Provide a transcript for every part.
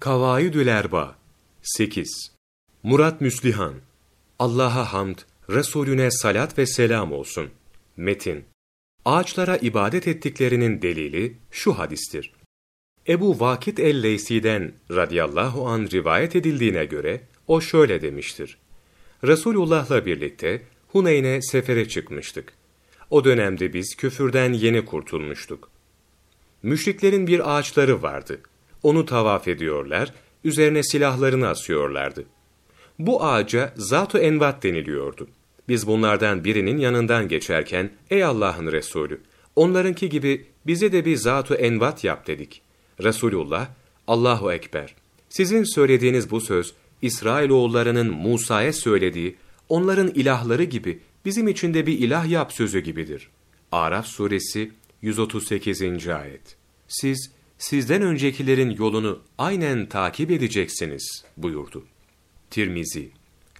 Kavaidül Erba 8. Murat Müslihan Allah'a hamd, Resulüne salat ve selam olsun. Metin Ağaçlara ibadet ettiklerinin delili şu hadistir. Ebu Vakit el-Leysi'den radıyallahu an rivayet edildiğine göre o şöyle demiştir. Resulullah'la birlikte Huneyn'e sefere çıkmıştık. O dönemde biz küfürden yeni kurtulmuştuk. Müşriklerin bir ağaçları vardı. Onu tavaf ediyorlar, üzerine silahlarını asıyorlardı. Bu ağaca Zat-ı Envat deniliyordu. Biz bunlardan birinin yanından geçerken, ey Allah'ın Resulü, onlarınki gibi bize de bir Zat-ı Envat yap dedik. Resulullah, Allahu Ekber, sizin söylediğiniz bu söz, İsrailoğullarının Musa'ya söylediği, onların ilahları gibi bizim için de bir ilah yap sözü gibidir. Araf suresi 138. ayet. Siz, sizden öncekilerin yolunu aynen takip edeceksiniz buyurdu. Tirmizi,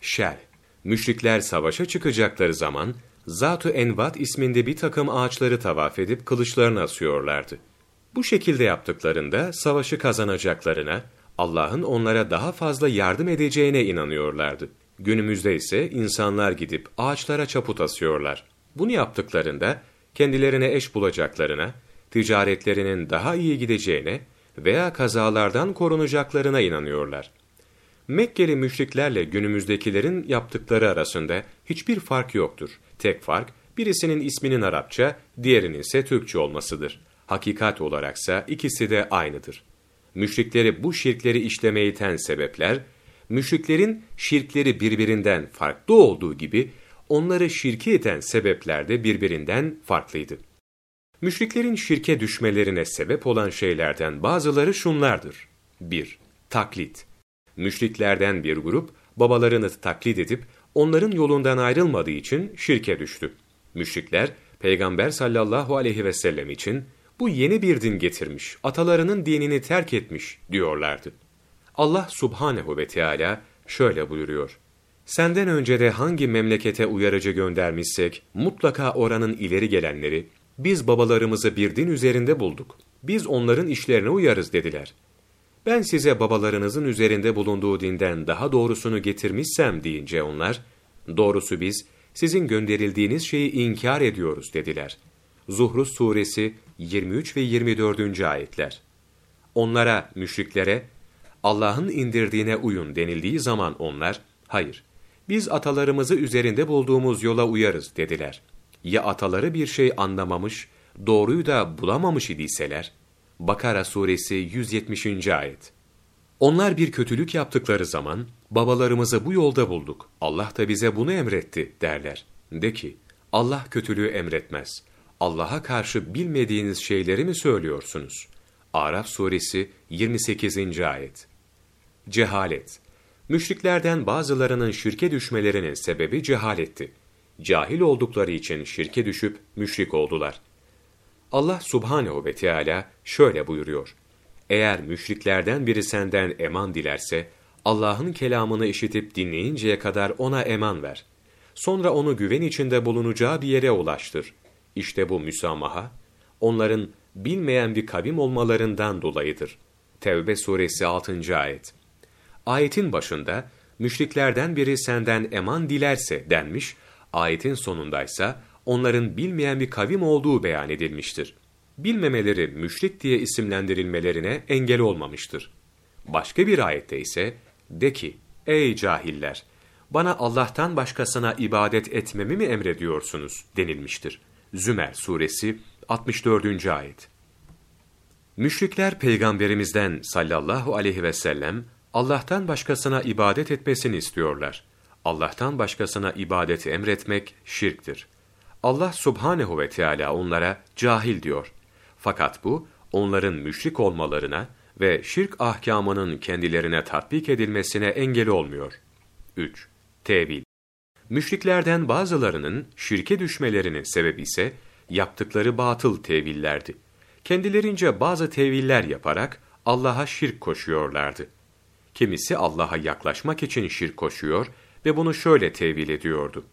Şer, müşrikler savaşa çıkacakları zaman, Zat-ı Envat isminde bir takım ağaçları tavaf edip kılıçlarını asıyorlardı. Bu şekilde yaptıklarında savaşı kazanacaklarına, Allah'ın onlara daha fazla yardım edeceğine inanıyorlardı. Günümüzde ise insanlar gidip ağaçlara çaput asıyorlar. Bunu yaptıklarında kendilerine eş bulacaklarına, ticaretlerinin daha iyi gideceğine veya kazalardan korunacaklarına inanıyorlar. Mekkeli müşriklerle günümüzdekilerin yaptıkları arasında hiçbir fark yoktur. Tek fark, birisinin isminin Arapça, diğerinin ise Türkçe olmasıdır. Hakikat olaraksa ikisi de aynıdır. Müşrikleri bu şirkleri işlemeye iten sebepler, müşriklerin şirkleri birbirinden farklı olduğu gibi, onları şirki iten sebepler de birbirinden farklıydı. Müşriklerin şirke düşmelerine sebep olan şeylerden bazıları şunlardır. 1. Taklit. Müşriklerden bir grup, babalarını taklit edip, onların yolundan ayrılmadığı için şirke düştü. Müşrikler, Peygamber sallallahu aleyhi ve sellem için, bu yeni bir din getirmiş, atalarının dinini terk etmiş diyorlardı. Allah subhanehu ve Teala şöyle buyuruyor. Senden önce de hangi memlekete uyarıcı göndermişsek, mutlaka oranın ileri gelenleri, biz babalarımızı bir din üzerinde bulduk. Biz onların işlerine uyarız dediler. Ben size babalarınızın üzerinde bulunduğu dinden daha doğrusunu getirmişsem deyince onlar, doğrusu biz sizin gönderildiğiniz şeyi inkar ediyoruz dediler. Zuhrus suresi 23 ve 24. ayetler. Onlara, müşriklere, Allah'ın indirdiğine uyun denildiği zaman onlar, hayır, biz atalarımızı üzerinde bulduğumuz yola uyarız dediler. Ya ataları bir şey anlamamış, doğruyu da bulamamış idiyseler, Bakara suresi 170. ayet. Onlar bir kötülük yaptıkları zaman, babalarımızı bu yolda bulduk, Allah da bize bunu emretti derler. De ki, Allah kötülüğü emretmez. Allah'a karşı bilmediğiniz şeyleri mi söylüyorsunuz? Araf suresi 28. ayet. Cehalet. Müşriklerden bazılarının şirke düşmelerinin sebebi cehaletti. Cahil oldukları için şirke düşüp müşrik oldular. Allah subhanehu ve Teala şöyle buyuruyor. Eğer müşriklerden biri senden eman dilerse, Allah'ın kelamını işitip dinleyinceye kadar ona eman ver. Sonra onu güven içinde bulunacağı bir yere ulaştır. İşte bu müsamaha, onların bilmeyen bir kavim olmalarından dolayıdır. Tevbe suresi 6. ayet. Ayetin başında, müşriklerden biri senden eman dilerse denmiş, ayetin sonundaysa, onların bilmeyen bir kavim olduğu beyan edilmiştir. Bilmemeleri müşrik diye isimlendirilmelerine engel olmamıştır. Başka bir ayette ise, de ki, ey cahiller, bana Allah'tan başkasına ibadet etmemi mi emrediyorsunuz denilmiştir. Zümer suresi 64. ayet. Müşrikler peygamberimizden sallallahu aleyhi ve sellem Allah'tan başkasına ibadet etmesini istiyorlar. Allah'tan başkasına ibadet emretmek şirktir. Allah subhanehu ve Teala onlara cahil diyor. Fakat bu onların müşrik olmalarına ve şirk ahkamının kendilerine tatbik edilmesine engel olmuyor. 3. Tevil Müşriklerden bazılarının şirke düşmelerinin sebebi ise yaptıkları batıl tevillerdi. Kendilerince bazı teviller yaparak Allah'a şirk koşuyorlardı. Kimisi Allah'a yaklaşmak için şirk koşuyor ve bunu şöyle tevil ediyordu.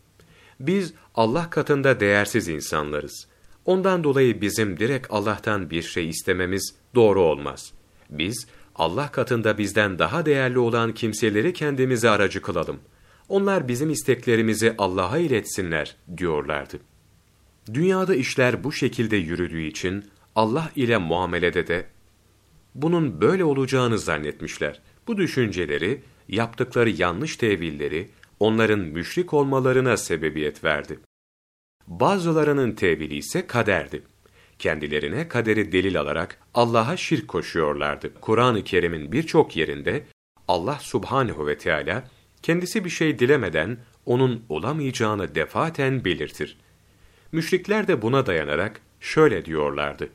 Biz Allah katında değersiz insanlarız. Ondan dolayı bizim direkt Allah'tan bir şey istememiz doğru olmaz. Biz Allah katında bizden daha değerli olan kimseleri kendimize aracı kılalım. Onlar bizim isteklerimizi Allah'a iletsinler diyorlardı. Dünyada işler bu şekilde yürüdüğü için Allah ile muamelede de bunun böyle olacağını zannetmişler. Bu düşünceleri, yaptıkları yanlış tevilleri onların müşrik olmalarına sebebiyet verdi. Bazılarının tevili ise kaderdi. Kendilerine kaderi delil alarak Allah'a şirk koşuyorlardı. Kur'an-ı Kerim'in birçok yerinde Allah subhanehu ve Teala kendisi bir şey dilemeden onun olamayacağını defaten belirtir. Müşrikler de buna dayanarak şöyle diyorlardı.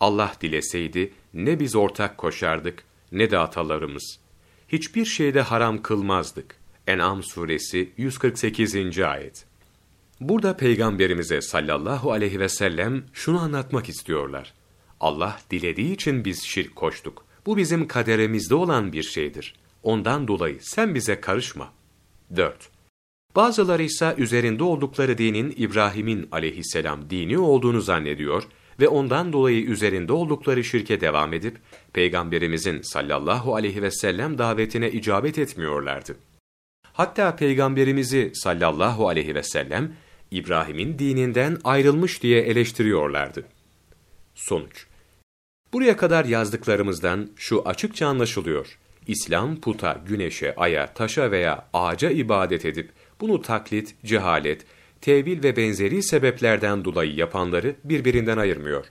Allah dileseydi ne biz ortak koşardık ne de atalarımız. Hiçbir şeyde haram kılmazdık. En'am suresi 148. ayet. Burada peygamberimize sallallahu aleyhi ve sellem şunu anlatmak istiyorlar. Allah dilediği için biz şirk koştuk. Bu bizim kaderimizde olan bir şeydir. Ondan dolayı sen bize karışma. 4. Bazıları ise üzerinde oldukları dinin İbrahim'in aleyhisselam dini olduğunu zannediyor ve ondan dolayı üzerinde oldukları şirke devam edip, Peygamberimizin sallallahu aleyhi ve sellem davetine icabet etmiyorlardı. Hatta Peygamberimizi sallallahu aleyhi ve sellem, İbrahim'in dininden ayrılmış diye eleştiriyorlardı. Sonuç Buraya kadar yazdıklarımızdan şu açıkça anlaşılıyor. İslam puta, güneşe, aya, taşa veya ağaca ibadet edip bunu taklit, cehalet, tevil ve benzeri sebeplerden dolayı yapanları birbirinden ayırmıyor.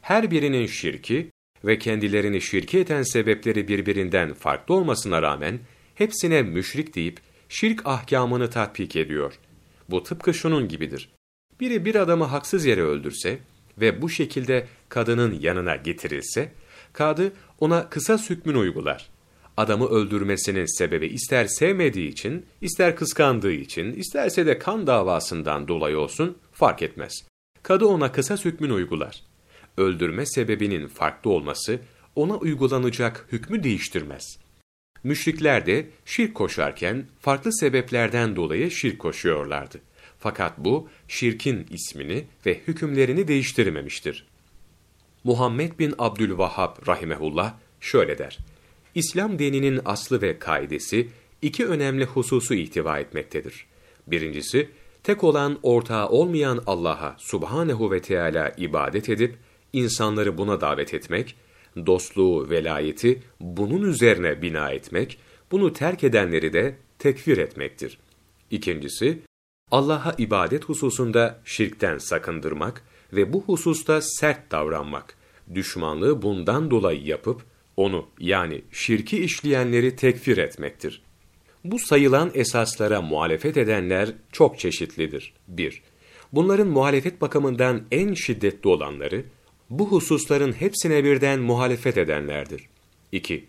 Her birinin şirki ve kendilerini şirki eden sebepleri birbirinden farklı olmasına rağmen hepsine müşrik deyip şirk ahkamını tatbik ediyor. Bu tıpkı şunun gibidir. Biri bir adamı haksız yere öldürse ve bu şekilde kadının yanına getirilse, kadı ona kısa hükmünü uygular adamı öldürmesinin sebebi ister sevmediği için, ister kıskandığı için, isterse de kan davasından dolayı olsun fark etmez. Kadı ona kısa hükmünü uygular. Öldürme sebebinin farklı olması ona uygulanacak hükmü değiştirmez. Müşrikler de şirk koşarken farklı sebeplerden dolayı şirk koşuyorlardı. Fakat bu şirkin ismini ve hükümlerini değiştirmemiştir. Muhammed bin Abdülvahhab rahimehullah şöyle der. İslam dininin aslı ve kaidesi iki önemli hususu ihtiva etmektedir. Birincisi, tek olan ortağı olmayan Allah'a subhanehu ve Teala ibadet edip, insanları buna davet etmek, dostluğu, velayeti bunun üzerine bina etmek, bunu terk edenleri de tekfir etmektir. İkincisi, Allah'a ibadet hususunda şirkten sakındırmak ve bu hususta sert davranmak, düşmanlığı bundan dolayı yapıp, onu yani şirki işleyenleri tekfir etmektir. Bu sayılan esaslara muhalefet edenler çok çeşitlidir. 1. Bunların muhalefet bakımından en şiddetli olanları, bu hususların hepsine birden muhalefet edenlerdir. 2.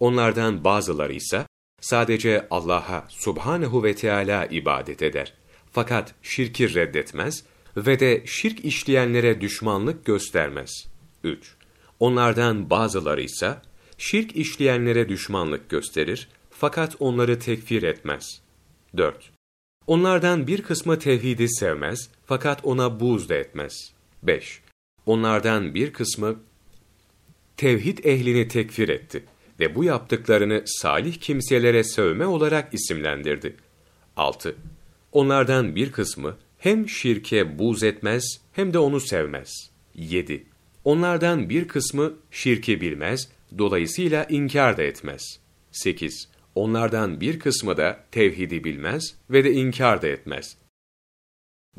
Onlardan bazıları ise sadece Allah'a subhanehu ve Teala ibadet eder. Fakat şirki reddetmez ve de şirk işleyenlere düşmanlık göstermez. 3. Onlardan bazıları ise şirk işleyenlere düşmanlık gösterir fakat onları tekfir etmez. 4. Onlardan bir kısmı tevhidi sevmez fakat ona buğz da etmez. 5. Onlardan bir kısmı tevhid ehlini tekfir etti ve bu yaptıklarını salih kimselere sövme olarak isimlendirdi. 6. Onlardan bir kısmı hem şirke buğz etmez hem de onu sevmez. 7. Onlardan bir kısmı şirki bilmez, dolayısıyla inkar da etmez. 8. Onlardan bir kısmı da tevhidi bilmez ve de inkar da etmez.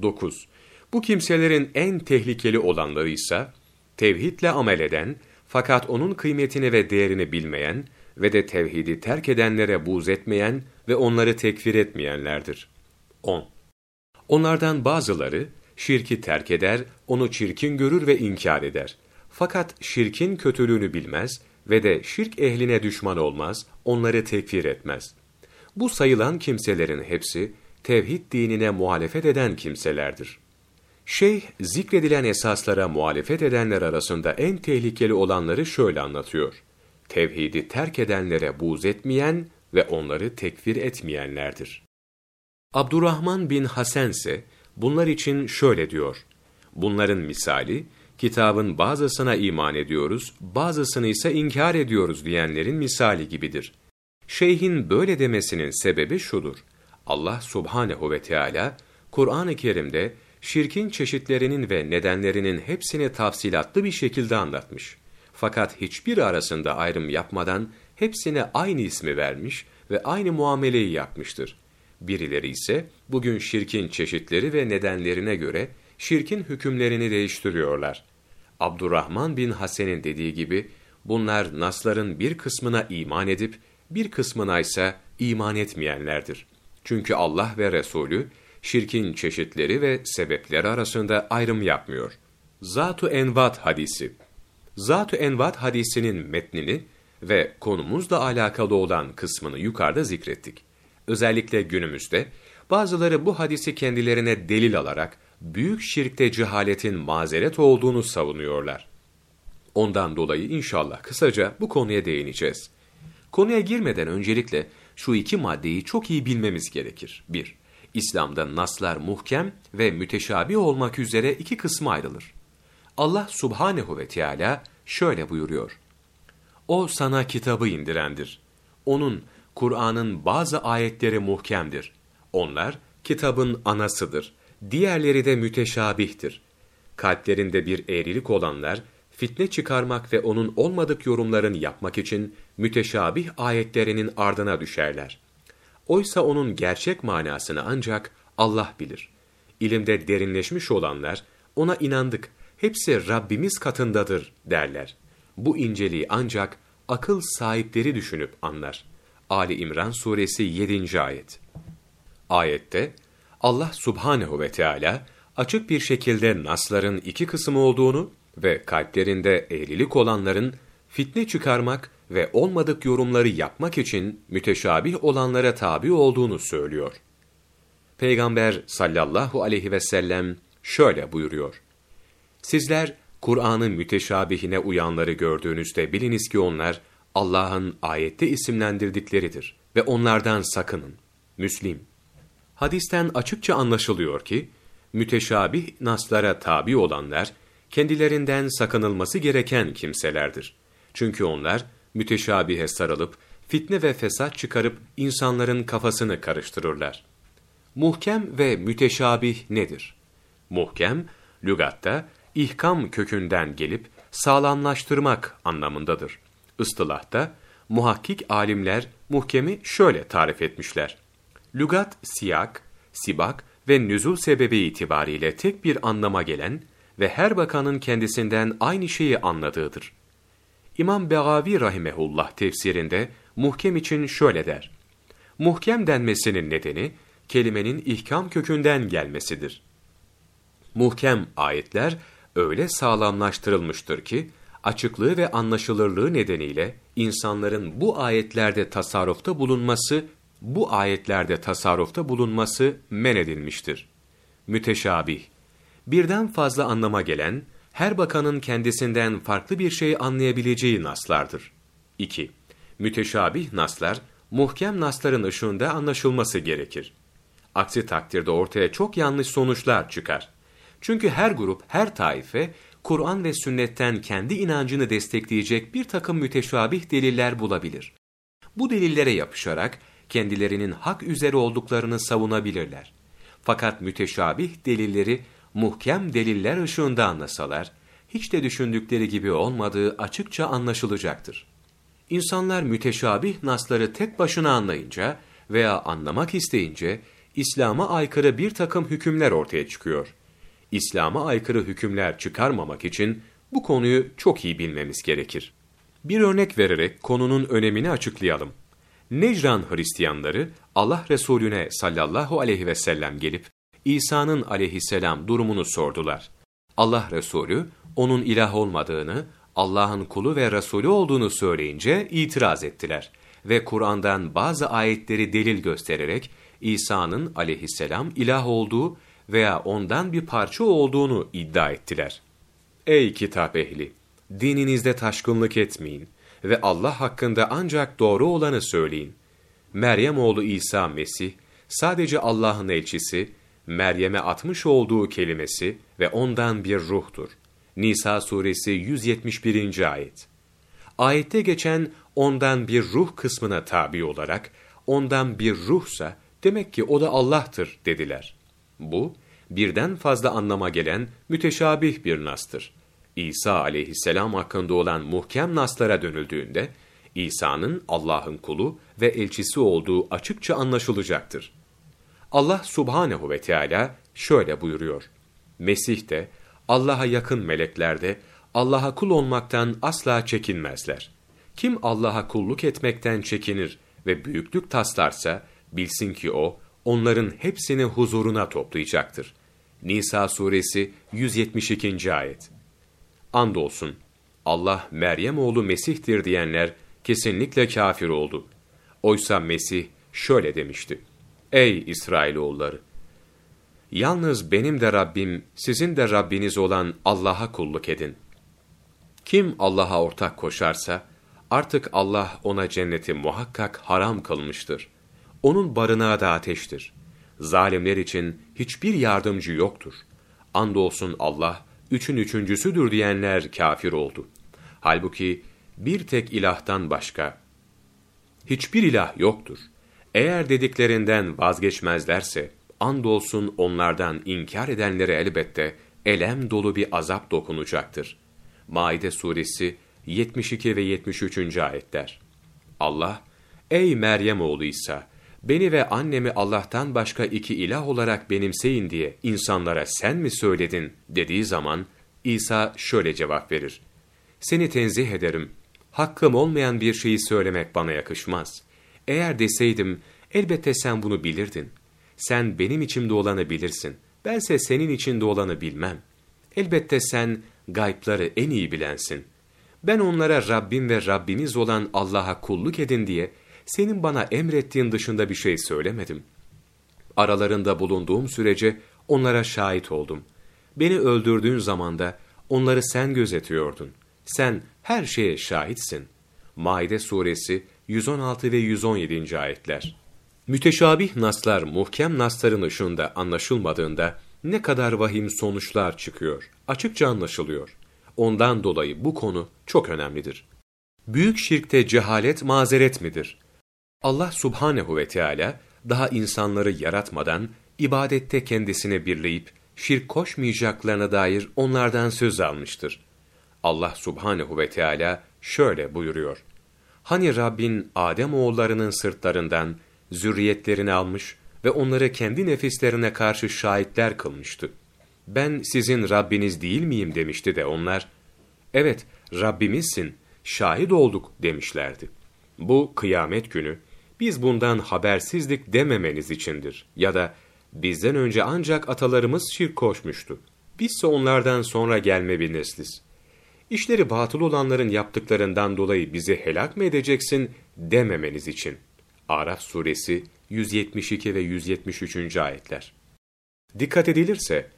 9. Bu kimselerin en tehlikeli olanları ise tevhidle amel eden fakat onun kıymetini ve değerini bilmeyen ve de tevhidi terk edenlere buğz etmeyen ve onları tekfir etmeyenlerdir. 10. Onlardan bazıları şirki terk eder, onu çirkin görür ve inkar eder. Fakat şirkin kötülüğünü bilmez ve de şirk ehline düşman olmaz, onları tekfir etmez. Bu sayılan kimselerin hepsi tevhid dinine muhalefet eden kimselerdir. Şeyh, zikredilen esaslara muhalefet edenler arasında en tehlikeli olanları şöyle anlatıyor. Tevhidi terk edenlere buğz etmeyen ve onları tekfir etmeyenlerdir. Abdurrahman bin Hasen ise bunlar için şöyle diyor. Bunların misali, kitabın bazısına iman ediyoruz, bazısını ise inkar ediyoruz diyenlerin misali gibidir. Şeyhin böyle demesinin sebebi şudur. Allah subhanehu ve Teala Kur'an-ı Kerim'de şirkin çeşitlerinin ve nedenlerinin hepsini tafsilatlı bir şekilde anlatmış. Fakat hiçbir arasında ayrım yapmadan hepsine aynı ismi vermiş ve aynı muameleyi yapmıştır. Birileri ise bugün şirkin çeşitleri ve nedenlerine göre şirkin hükümlerini değiştiriyorlar. Abdurrahman bin Hasen'in dediği gibi bunlar nasların bir kısmına iman edip bir kısmına ise iman etmeyenlerdir. Çünkü Allah ve Resulü şirkin çeşitleri ve sebepleri arasında ayrım yapmıyor. Zat-ı Envat hadisi Zat-ı Envat hadisinin metnini ve konumuzla alakalı olan kısmını yukarıda zikrettik. Özellikle günümüzde bazıları bu hadisi kendilerine delil alarak büyük şirkte cehaletin mazeret olduğunu savunuyorlar. Ondan dolayı inşallah kısaca bu konuya değineceğiz. Konuya girmeden öncelikle şu iki maddeyi çok iyi bilmemiz gerekir. 1. İslam'da naslar muhkem ve müteşabi olmak üzere iki kısma ayrılır. Allah subhanehu ve Teala şöyle buyuruyor. O sana kitabı indirendir. Onun, Kur'an'ın bazı ayetleri muhkemdir. Onlar, kitabın anasıdır. Diğerleri de müteşabihtir. Kalplerinde bir eğrilik olanlar, fitne çıkarmak ve onun olmadık yorumlarını yapmak için müteşabih ayetlerinin ardına düşerler. Oysa onun gerçek manasını ancak Allah bilir. İlimde derinleşmiş olanlar, ona inandık, hepsi Rabbimiz katındadır derler. Bu inceliği ancak akıl sahipleri düşünüp anlar. Ali İmran suresi 7. ayet. Ayette Allah subhanehu ve Teala açık bir şekilde nasların iki kısmı olduğunu ve kalplerinde eğrilik olanların fitne çıkarmak ve olmadık yorumları yapmak için müteşabih olanlara tabi olduğunu söylüyor. Peygamber sallallahu aleyhi ve sellem şöyle buyuruyor. Sizler Kur'an'ın müteşabihine uyanları gördüğünüzde biliniz ki onlar Allah'ın ayette isimlendirdikleridir ve onlardan sakının. Müslim. Hadisten açıkça anlaşılıyor ki, müteşabih naslara tabi olanlar, kendilerinden sakınılması gereken kimselerdir. Çünkü onlar, müteşabihe sarılıp, fitne ve fesat çıkarıp insanların kafasını karıştırırlar. Muhkem ve müteşabih nedir? Muhkem, lügatta, ihkam kökünden gelip, sağlamlaştırmak anlamındadır. Istılahta, muhakkik alimler muhkemi şöyle tarif etmişler. Lügat, siyak, sibak ve nüzul sebebi itibariyle tek bir anlama gelen ve her bakanın kendisinden aynı şeyi anladığıdır. İmam Begavi rahimehullah tefsirinde muhkem için şöyle der. Muhkem denmesinin nedeni kelimenin ihkam kökünden gelmesidir. Muhkem ayetler öyle sağlamlaştırılmıştır ki açıklığı ve anlaşılırlığı nedeniyle insanların bu ayetlerde tasarrufta bulunması, bu ayetlerde tasarrufta bulunması men edilmiştir. Müteşabih, birden fazla anlama gelen, her bakanın kendisinden farklı bir şey anlayabileceği naslardır. 2. Müteşabih naslar, muhkem nasların ışığında anlaşılması gerekir. Aksi takdirde ortaya çok yanlış sonuçlar çıkar. Çünkü her grup, her taife, Kur'an ve sünnetten kendi inancını destekleyecek bir takım müteşabih deliller bulabilir. Bu delillere yapışarak kendilerinin hak üzere olduklarını savunabilirler. Fakat müteşabih delilleri muhkem deliller ışığında anlasalar, hiç de düşündükleri gibi olmadığı açıkça anlaşılacaktır. İnsanlar müteşabih nasları tek başına anlayınca veya anlamak isteyince, İslam'a aykırı bir takım hükümler ortaya çıkıyor. İslam'a aykırı hükümler çıkarmamak için bu konuyu çok iyi bilmemiz gerekir. Bir örnek vererek konunun önemini açıklayalım. Necran Hristiyanları Allah Resulüne sallallahu aleyhi ve sellem gelip İsa'nın aleyhisselam durumunu sordular. Allah Resulü onun ilah olmadığını, Allah'ın kulu ve Resulü olduğunu söyleyince itiraz ettiler ve Kur'an'dan bazı ayetleri delil göstererek İsa'nın aleyhisselam ilah olduğu veya ondan bir parça olduğunu iddia ettiler. Ey kitap ehli! Dininizde taşkınlık etmeyin ve Allah hakkında ancak doğru olanı söyleyin. Meryem oğlu İsa Mesih, sadece Allah'ın elçisi, Meryem'e atmış olduğu kelimesi ve ondan bir ruhtur. Nisa suresi 171. ayet. Ayette geçen ondan bir ruh kısmına tabi olarak, ondan bir ruhsa demek ki o da Allah'tır dediler. Bu, birden fazla anlama gelen müteşabih bir nastır. İsa aleyhisselam hakkında olan muhkem naslara dönüldüğünde, İsa'nın Allah'ın kulu ve elçisi olduğu açıkça anlaşılacaktır. Allah subhanehu ve Teala şöyle buyuruyor. Mesih de, Allah'a yakın melekler de, Allah'a kul olmaktan asla çekinmezler. Kim Allah'a kulluk etmekten çekinir ve büyüklük taslarsa, bilsin ki o, onların hepsini huzuruna toplayacaktır. Nisa suresi 172. ayet. Andolsun, Allah Meryem oğlu Mesih'tir diyenler kesinlikle kafir oldu. Oysa Mesih şöyle demişti. Ey İsrailoğulları! Yalnız benim de Rabbim, sizin de Rabbiniz olan Allah'a kulluk edin. Kim Allah'a ortak koşarsa, artık Allah ona cenneti muhakkak haram kılmıştır. Onun barınağı da ateştir. Zalimler için hiçbir yardımcı yoktur. Andolsun Allah, üçün üçüncüsüdür diyenler kafir oldu. Halbuki bir tek ilahtan başka hiçbir ilah yoktur. Eğer dediklerinden vazgeçmezlerse, andolsun onlardan inkar edenlere elbette elem dolu bir azap dokunacaktır. Maide suresi 72 ve 73. ayetler. Allah, ey Meryem oğlu İsa, beni ve annemi Allah'tan başka iki ilah olarak benimseyin diye insanlara sen mi söyledin dediği zaman İsa şöyle cevap verir. Seni tenzih ederim. Hakkım olmayan bir şeyi söylemek bana yakışmaz. Eğer deseydim elbette sen bunu bilirdin. Sen benim içimde olanı bilirsin. Bense senin içinde olanı bilmem. Elbette sen gaypları en iyi bilensin. Ben onlara Rabbim ve Rabbimiz olan Allah'a kulluk edin diye senin bana emrettiğin dışında bir şey söylemedim. Aralarında bulunduğum sürece onlara şahit oldum. Beni öldürdüğün zaman da onları sen gözetiyordun. Sen her şeye şahitsin. Maide suresi 116 ve 117. ayetler. Müteşabih naslar muhkem nasların ışığında anlaşılmadığında ne kadar vahim sonuçlar çıkıyor, açıkça anlaşılıyor. Ondan dolayı bu konu çok önemlidir. Büyük şirkte cehalet mazeret midir? Allah subhanehu ve Teala daha insanları yaratmadan ibadette kendisine birleyip şirk koşmayacaklarına dair onlardan söz almıştır. Allah subhanehu ve Teala şöyle buyuruyor. Hani Rabbin Adem oğullarının sırtlarından zürriyetlerini almış ve onları kendi nefislerine karşı şahitler kılmıştı. Ben sizin Rabbiniz değil miyim demişti de onlar, evet Rabbimizsin, şahit olduk demişlerdi. Bu kıyamet günü, biz bundan habersizlik dememeniz içindir ya da bizden önce ancak atalarımız şirk koşmuştu. Bizse onlardan sonra gelme bir nesliz. İşleri batıl olanların yaptıklarından dolayı bizi helak mı edeceksin dememeniz için. Araf suresi 172 ve 173. ayetler. Dikkat edilirse,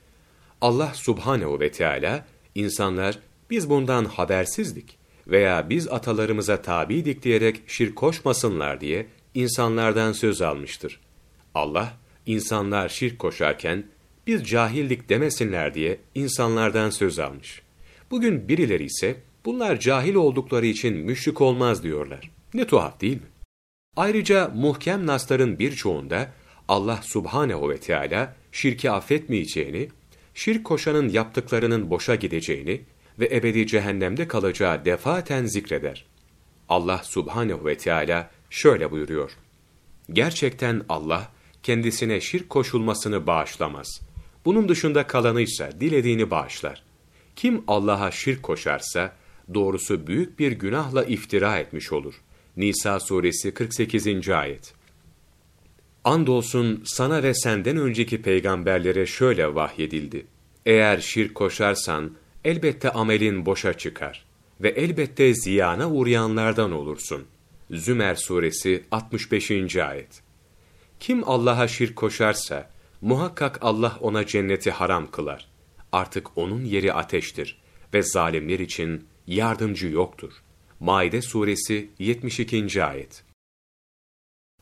Allah subhanehu ve Teala insanlar biz bundan habersizdik veya biz atalarımıza tabiydik diyerek şirk koşmasınlar diye insanlardan söz almıştır. Allah, insanlar şirk koşarken biz cahillik demesinler diye insanlardan söz almış. Bugün birileri ise bunlar cahil oldukları için müşrik olmaz diyorlar. Ne tuhaf değil mi? Ayrıca muhkem nasların birçoğunda Allah subhanehu ve Teala şirki affetmeyeceğini, şirk koşanın yaptıklarının boşa gideceğini ve ebedi cehennemde kalacağı defaten zikreder. Allah subhanehu ve Teala şöyle buyuruyor. Gerçekten Allah kendisine şirk koşulmasını bağışlamaz. Bunun dışında kalanıysa dilediğini bağışlar. Kim Allah'a şirk koşarsa doğrusu büyük bir günahla iftira etmiş olur. Nisa suresi 48. ayet. Andolsun sana ve senden önceki peygamberlere şöyle vahyedildi. Eğer şirk koşarsan elbette amelin boşa çıkar ve elbette ziyana uğrayanlardan olursun. Zümer suresi 65. ayet. Kim Allah'a şirk koşarsa muhakkak Allah ona cenneti haram kılar. Artık onun yeri ateştir ve zalimler için yardımcı yoktur. Maide suresi 72. ayet.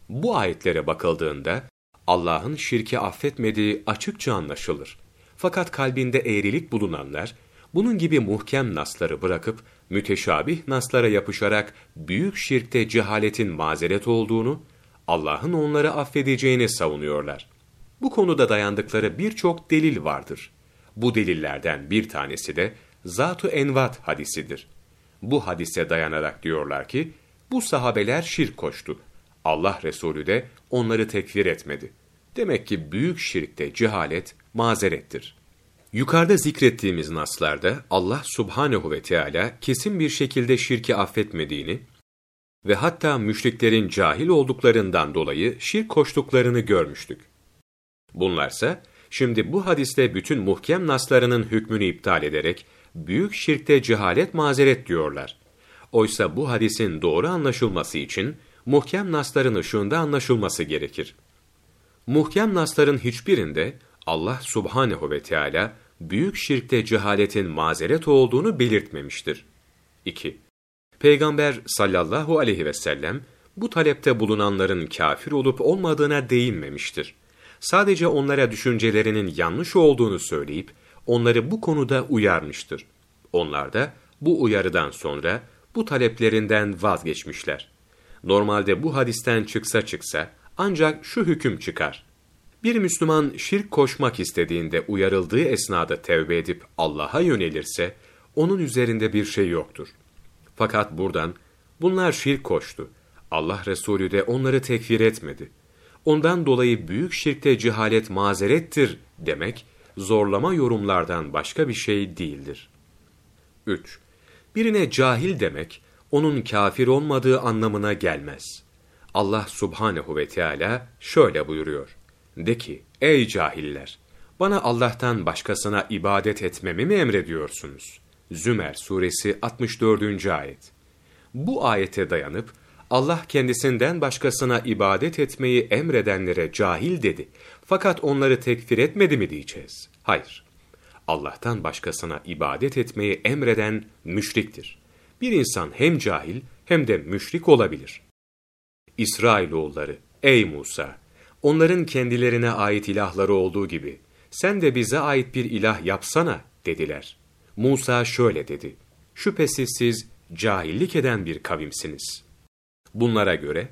Bu ayetlere bakıldığında Allah'ın şirki affetmediği açıkça anlaşılır. Fakat kalbinde eğrilik bulunanlar bunun gibi muhkem nasları bırakıp müteşabih naslara yapışarak büyük şirkte cehaletin mazeret olduğunu, Allah'ın onları affedeceğini savunuyorlar. Bu konuda dayandıkları birçok delil vardır. Bu delillerden bir tanesi de Zat-ı Envat hadisidir. Bu hadise dayanarak diyorlar ki, bu sahabeler şirk koştu. Allah Resulü de onları tekfir etmedi. Demek ki büyük şirkte cehalet mazerettir. Yukarıda zikrettiğimiz naslarda Allah subhanehu ve Teala kesin bir şekilde şirki affetmediğini ve hatta müşriklerin cahil olduklarından dolayı şirk koştuklarını görmüştük. Bunlarsa şimdi bu hadiste bütün muhkem naslarının hükmünü iptal ederek büyük şirkte cehalet mazeret diyorlar. Oysa bu hadisin doğru anlaşılması için muhkem nasların ışığında anlaşılması gerekir. Muhkem nasların hiçbirinde Allah subhanehu ve Teala büyük şirkte cehaletin mazeret olduğunu belirtmemiştir. 2. Peygamber sallallahu aleyhi ve sellem bu talepte bulunanların kafir olup olmadığına değinmemiştir. Sadece onlara düşüncelerinin yanlış olduğunu söyleyip onları bu konuda uyarmıştır. Onlar da bu uyarıdan sonra bu taleplerinden vazgeçmişler. Normalde bu hadisten çıksa çıksa ancak şu hüküm çıkar. Bir Müslüman şirk koşmak istediğinde uyarıldığı esnada tevbe edip Allah'a yönelirse, onun üzerinde bir şey yoktur. Fakat buradan, bunlar şirk koştu. Allah Resulü de onları tekfir etmedi. Ondan dolayı büyük şirkte cehalet mazerettir demek, zorlama yorumlardan başka bir şey değildir. 3. Birine cahil demek, onun kafir olmadığı anlamına gelmez. Allah subhanehu ve Teala şöyle buyuruyor. De ki, ey cahiller! Bana Allah'tan başkasına ibadet etmemi mi emrediyorsunuz? Zümer suresi 64. ayet. Bu ayete dayanıp, Allah kendisinden başkasına ibadet etmeyi emredenlere cahil dedi. Fakat onları tekfir etmedi mi diyeceğiz? Hayır. Allah'tan başkasına ibadet etmeyi emreden müşriktir. Bir insan hem cahil hem de müşrik olabilir. İsrailoğulları, ey Musa! Onların kendilerine ait ilahları olduğu gibi, sen de bize ait bir ilah yapsana, dediler. Musa şöyle dedi, şüphesiz siz cahillik eden bir kavimsiniz. Bunlara göre,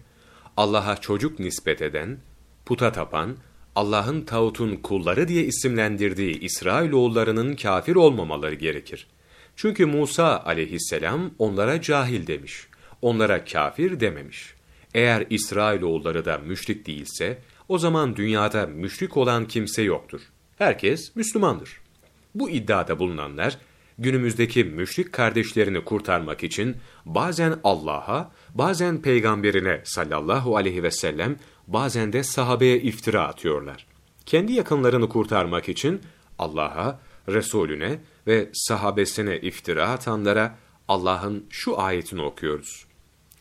Allah'a çocuk nispet eden, puta tapan, Allah'ın tağutun kulları diye isimlendirdiği İsrailoğullarının kafir olmamaları gerekir. Çünkü Musa aleyhisselam onlara cahil demiş, onlara kafir dememiş. Eğer İsrailoğulları da müşrik değilse, o zaman dünyada müşrik olan kimse yoktur. Herkes Müslümandır. Bu iddiada bulunanlar, günümüzdeki müşrik kardeşlerini kurtarmak için bazen Allah'a, bazen peygamberine sallallahu aleyhi ve sellem, bazen de sahabeye iftira atıyorlar. Kendi yakınlarını kurtarmak için Allah'a, Resulüne ve sahabesine iftira atanlara Allah'ın şu ayetini okuyoruz.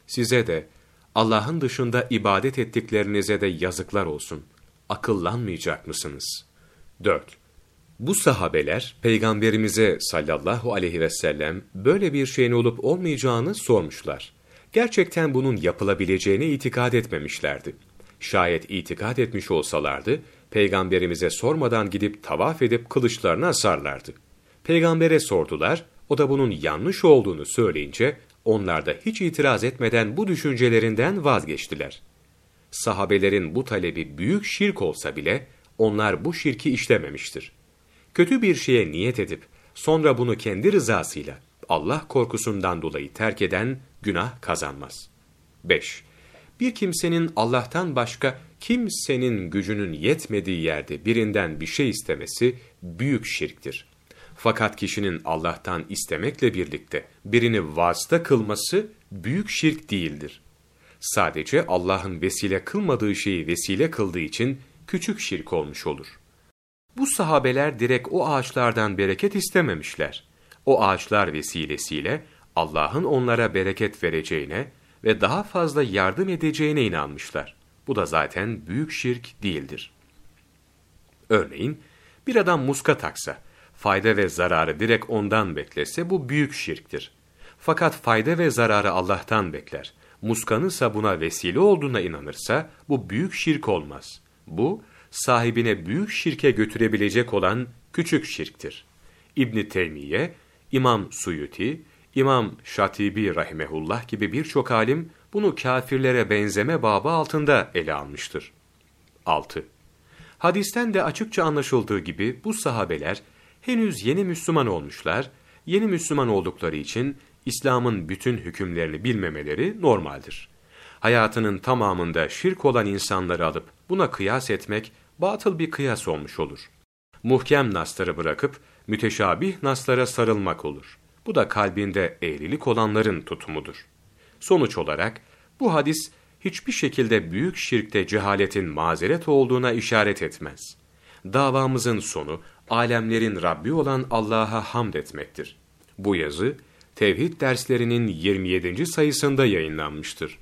Size de Allah'ın dışında ibadet ettiklerinize de yazıklar olsun. Akıllanmayacak mısınız? 4. Bu sahabeler peygamberimize sallallahu aleyhi ve sellem böyle bir şeyin olup olmayacağını sormuşlar. Gerçekten bunun yapılabileceğine itikad etmemişlerdi. Şayet itikad etmiş olsalardı, peygamberimize sormadan gidip tavaf edip kılıçlarını asarlardı. Peygambere sordular, o da bunun yanlış olduğunu söyleyince onlar da hiç itiraz etmeden bu düşüncelerinden vazgeçtiler. Sahabelerin bu talebi büyük şirk olsa bile onlar bu şirki işlememiştir. Kötü bir şeye niyet edip sonra bunu kendi rızasıyla Allah korkusundan dolayı terk eden günah kazanmaz. 5. Bir kimsenin Allah'tan başka kimsenin gücünün yetmediği yerde birinden bir şey istemesi büyük şirktir. Fakat kişinin Allah'tan istemekle birlikte birini vasıta kılması büyük şirk değildir. Sadece Allah'ın vesile kılmadığı şeyi vesile kıldığı için küçük şirk olmuş olur. Bu sahabeler direkt o ağaçlardan bereket istememişler. O ağaçlar vesilesiyle Allah'ın onlara bereket vereceğine ve daha fazla yardım edeceğine inanmışlar. Bu da zaten büyük şirk değildir. Örneğin bir adam muska taksa, fayda ve zararı direkt ondan beklese bu büyük şirktir. Fakat fayda ve zararı Allah'tan bekler. Muskanınsa buna vesile olduğuna inanırsa bu büyük şirk olmaz. Bu sahibine büyük şirke götürebilecek olan küçük şirktir. İbn Teymiye İmam Suyuti, İmam Şatibi rahimehullah gibi birçok alim bunu kafirlere benzeme babı altında ele almıştır. 6. Hadisten de açıkça anlaşıldığı gibi bu sahabeler henüz yeni Müslüman olmuşlar, yeni Müslüman oldukları için İslam'ın bütün hükümlerini bilmemeleri normaldir. Hayatının tamamında şirk olan insanları alıp buna kıyas etmek batıl bir kıyas olmuş olur. Muhkem nasları bırakıp müteşabih naslara sarılmak olur. Bu da kalbinde eğrilik olanların tutumudur. Sonuç olarak bu hadis hiçbir şekilde büyük şirkte cehaletin mazeret olduğuna işaret etmez. Davamızın sonu alemlerin Rabbi olan Allah'a hamd etmektir. Bu yazı tevhid derslerinin 27. sayısında yayınlanmıştır.